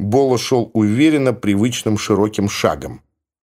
Бола шел уверенно, привычным широким шагом.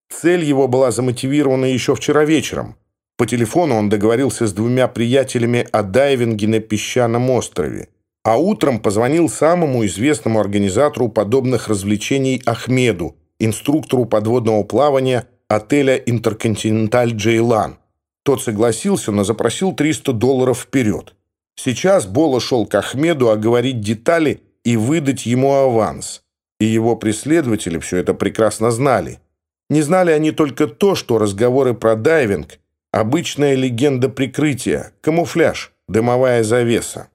Цель его была замотивирована еще вчера вечером. По телефону он договорился с двумя приятелями о дайвинге на песчаном острове. А утром позвонил самому известному организатору подобных развлечений Ахмеду, инструктору подводного плавания отеля «Интерконтиненталь Джейлан». Тот согласился, но запросил 300 долларов вперед. Сейчас Бола шел к Ахмеду оговорить детали и выдать ему аванс. и его преследователи все это прекрасно знали. Не знали они только то, что разговоры про дайвинг – обычная легенда прикрытия, камуфляж, дымовая завеса.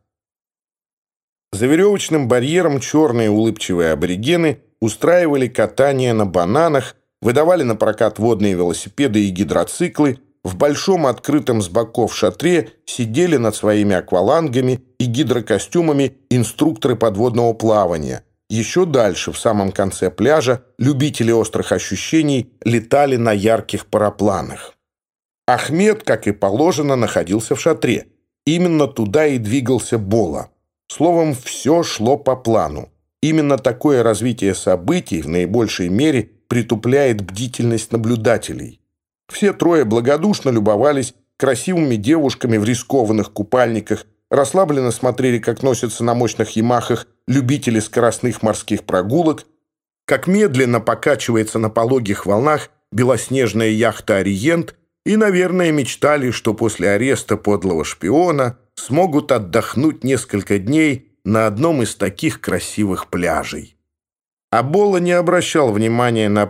За веревочным барьером черные улыбчивые аборигены устраивали катание на бананах, выдавали на прокат водные велосипеды и гидроциклы, в большом открытом с боков шатре сидели над своими аквалангами и гидрокостюмами инструкторы подводного плавания – еще дальше, в самом конце пляжа, любители острых ощущений летали на ярких парапланах. Ахмед, как и положено, находился в шатре. Именно туда и двигался Бола. Словом, все шло по плану. Именно такое развитие событий в наибольшей мере притупляет бдительность наблюдателей. Все трое благодушно любовались красивыми девушками в рискованных купальниках расслабленно смотрели, как носятся на мощных ямахах любители скоростных морских прогулок, как медленно покачивается на пологих волнах белоснежная яхта «Ориент» и, наверное, мечтали, что после ареста подлого шпиона смогут отдохнуть несколько дней на одном из таких красивых пляжей. Абола не обращал внимания на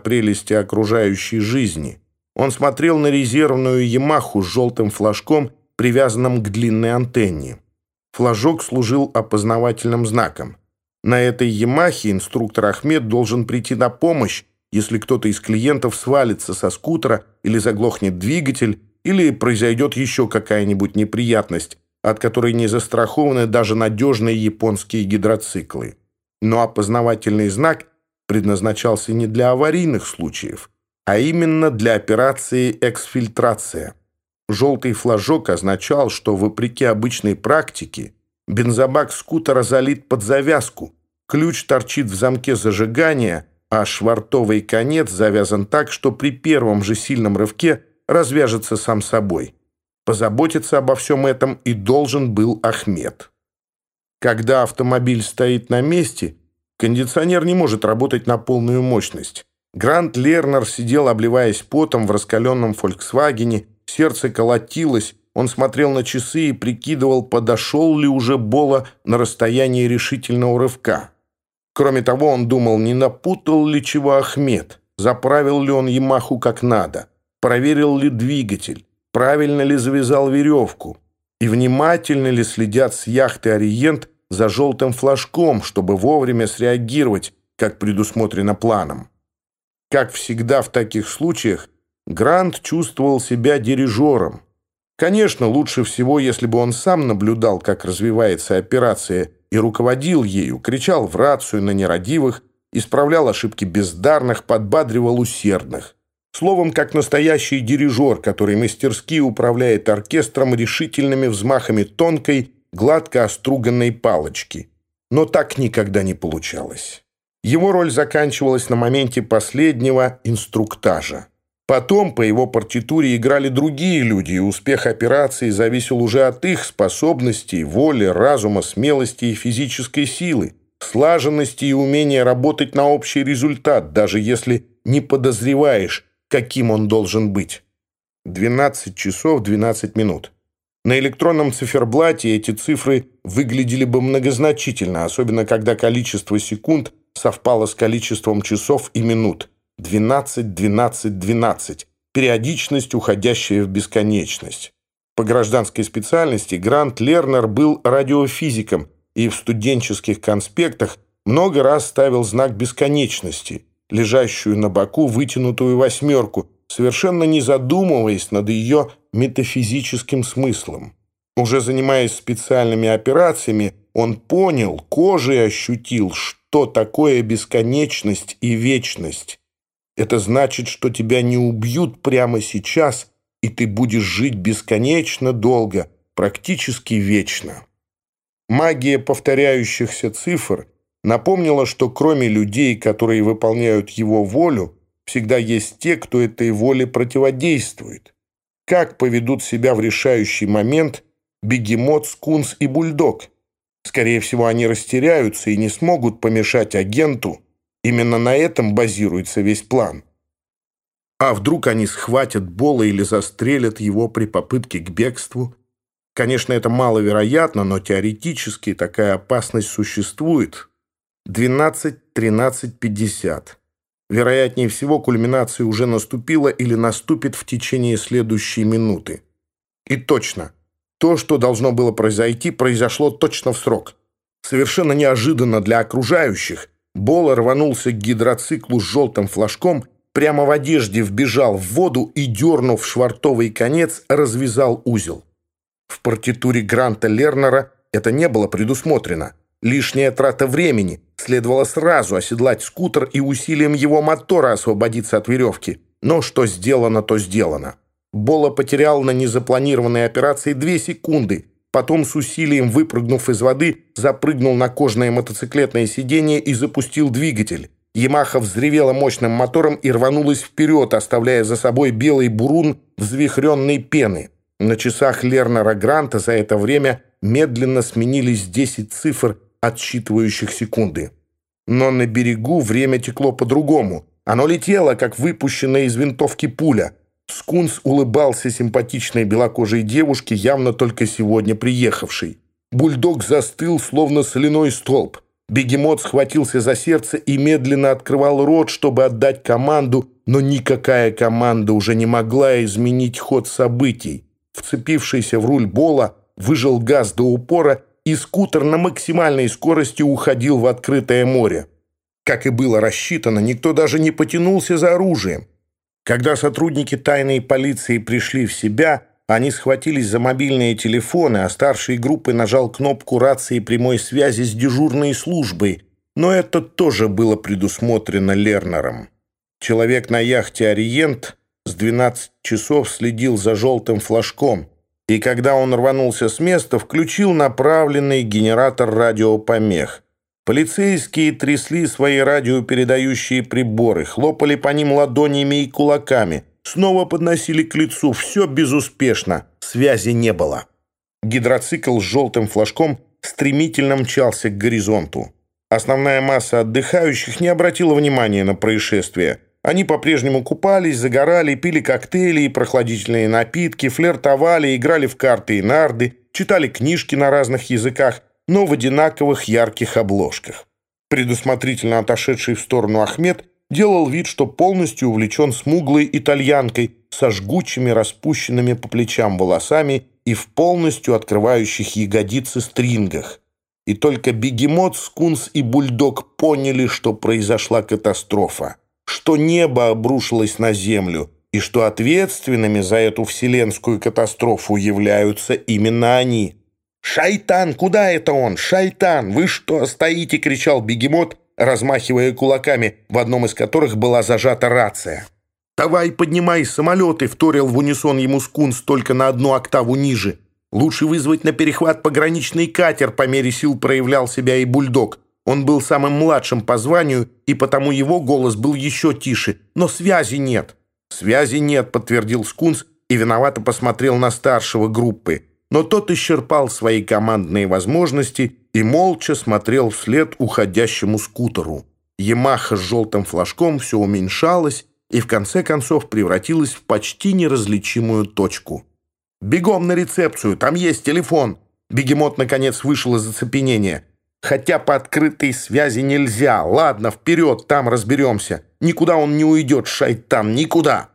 прелести окружающей жизни. Он смотрел на резервную «Ямаху» с желтым флажком, привязанным к длинной антенне. Флажок служил опознавательным знаком. На этой «Ямахе» инструктор Ахмед должен прийти на помощь, если кто-то из клиентов свалится со скутера или заглохнет двигатель, или произойдет еще какая-нибудь неприятность, от которой не застрахованы даже надежные японские гидроциклы. Но опознавательный знак предназначался не для аварийных случаев, а именно для операции «эксфильтрация». желтый флажок означал, что, вопреки обычной практике, бензобак скутера залит под завязку, ключ торчит в замке зажигания, а швартовый конец завязан так, что при первом же сильном рывке развяжется сам собой. Позаботиться обо всем этом и должен был Ахмед. Когда автомобиль стоит на месте, кондиционер не может работать на полную мощность. Грант Лернер сидел, обливаясь потом в раскаленном «Фольксвагене», Сердце колотилось, он смотрел на часы и прикидывал, подошел ли уже Бола на расстояние решительного рывка. Кроме того, он думал, не напутал ли чего Ахмед, заправил ли он Ямаху как надо, проверил ли двигатель, правильно ли завязал веревку и внимательно ли следят с яхты «Ориент» за желтым флажком, чтобы вовремя среагировать, как предусмотрено планом. Как всегда в таких случаях, Грант чувствовал себя дирижером. Конечно, лучше всего, если бы он сам наблюдал, как развивается операция, и руководил ею, кричал в рацию на нерадивых, исправлял ошибки бездарных, подбадривал усердных. Словом, как настоящий дирижер, который мастерски управляет оркестром решительными взмахами тонкой, гладко оструганной палочки. Но так никогда не получалось. Его роль заканчивалась на моменте последнего инструктажа. Потом по его партитуре играли другие люди, и успех операции зависел уже от их способностей, воли, разума, смелости и физической силы, слаженности и умения работать на общий результат, даже если не подозреваешь, каким он должен быть. 12 часов 12 минут. На электронном циферблате эти цифры выглядели бы многозначительно, особенно когда количество секунд совпало с количеством часов и минут – 12, 12, 12-12-12, Периодичность, уходящая в бесконечность. По гражданской специальности Грант Лернер был радиофизиком и в студенческих конспектах много раз ставил знак бесконечности, лежащую на боку вытянутую восьмерку, совершенно не задумываясь над ее метафизическим смыслом. Уже занимаясь специальными операциями, он понял, кожей ощутил, что такое бесконечность и вечность. Это значит, что тебя не убьют прямо сейчас, и ты будешь жить бесконечно долго, практически вечно. Магия повторяющихся цифр напомнило, что кроме людей, которые выполняют его волю, всегда есть те, кто этой воле противодействует. Как поведут себя в решающий момент бегемот, скунс и бульдог? Скорее всего, они растеряются и не смогут помешать агенту. Именно на этом базируется весь план. А вдруг они схватят Бола или застрелят его при попытке к бегству? Конечно, это маловероятно, но теоретически такая опасность существует. 12, 13, 50. Вероятнее всего, кульминация уже наступила или наступит в течение следующей минуты. И точно, то, что должно было произойти, произошло точно в срок. Совершенно неожиданно для окружающих, Бола рванулся к гидроциклу с желтым флажком, прямо в одежде вбежал в воду и, дернув швартовый конец, развязал узел. В партитуре Гранта Лернера это не было предусмотрено. Лишняя трата времени. Следовало сразу оседлать скутер и усилием его мотора освободиться от веревки. Но что сделано, то сделано. Бола потерял на незапланированной операции две секунды. Потом с усилием выпрыгнув из воды, запрыгнул на кожаное мотоциклетное сиденье и запустил двигатель. Ямаха взревела мощным мотором и рванулась вперед, оставляя за собой белый бурун взвихренной пены. На часах Лернера Гранта за это время медленно сменились 10 цифр, отсчитывающих секунды. Но на берегу время текло по-другому. Оно летело, как выпущенная из винтовки пуля. Скунс улыбался симпатичной белокожей девушке, явно только сегодня приехавшей. Бульдог застыл, словно соляной столб. Бегемот схватился за сердце и медленно открывал рот, чтобы отдать команду, но никакая команда уже не могла изменить ход событий. Вцепившийся в руль Бола выжил газ до упора, и скутер на максимальной скорости уходил в открытое море. Как и было рассчитано, никто даже не потянулся за оружием. Когда сотрудники тайной полиции пришли в себя, они схватились за мобильные телефоны, а старший группы нажал кнопку рации прямой связи с дежурной службой, но это тоже было предусмотрено Лернером. Человек на яхте «Ориент» с 12 часов следил за желтым флажком, и когда он рванулся с места, включил направленный генератор радиопомех. Полицейские трясли свои радиопередающие приборы, хлопали по ним ладонями и кулаками, снова подносили к лицу. Все безуспешно, связи не было. Гидроцикл с желтым флажком стремительно мчался к горизонту. Основная масса отдыхающих не обратила внимания на происшествие. Они по-прежнему купались, загорали, пили коктейли и прохладительные напитки, флиртовали, играли в карты и нарды, читали книжки на разных языках – но в одинаковых ярких обложках. Предусмотрительно отошедший в сторону Ахмед делал вид, что полностью увлечен смуглой итальянкой со жгучими распущенными по плечам волосами и в полностью открывающих ягодицы стрингах. И только бегемот, скунс и бульдог поняли, что произошла катастрофа, что небо обрушилось на землю, и что ответственными за эту вселенскую катастрофу являются именно они – «Шайтан! Куда это он? Шайтан! Вы что стоите?» — кричал бегемот, размахивая кулаками, в одном из которых была зажата рация. «Давай, поднимай самолеты!» — вторил в унисон ему скунс только на одну октаву ниже. «Лучше вызвать на перехват пограничный катер», по мере сил проявлял себя и бульдог. Он был самым младшим по званию, и потому его голос был еще тише. Но связи нет. «Связи нет», — подтвердил скунс и виновато посмотрел на старшего группы но тот исчерпал свои командные возможности и молча смотрел вслед уходящему скутеру. Ямаха с желтым флажком все уменьшалась и в конце концов превратилась в почти неразличимую точку. «Бегом на рецепцию, там есть телефон!» Бегемот, наконец, вышел из оцепенения. «Хотя по открытой связи нельзя. Ладно, вперед, там разберемся. Никуда он не уйдет, шайтан, никуда!»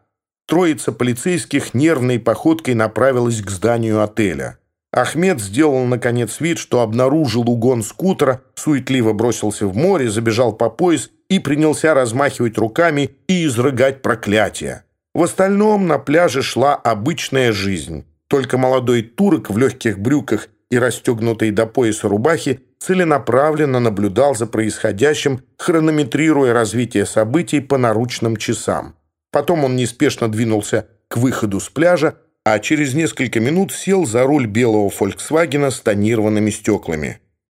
Троица полицейских нервной походкой направилась к зданию отеля. Ахмед сделал, наконец, вид, что обнаружил угон скутера, суетливо бросился в море, забежал по пояс и принялся размахивать руками и изрыгать проклятия. В остальном на пляже шла обычная жизнь. Только молодой турок в легких брюках и расстегнутой до пояса рубахе целенаправленно наблюдал за происходящим, хронометрируя развитие событий по наручным часам. Потом он неспешно двинулся к выходу с пляжа, а через несколько минут сел за руль белого «Фольксвагена» с тонированными стеклами.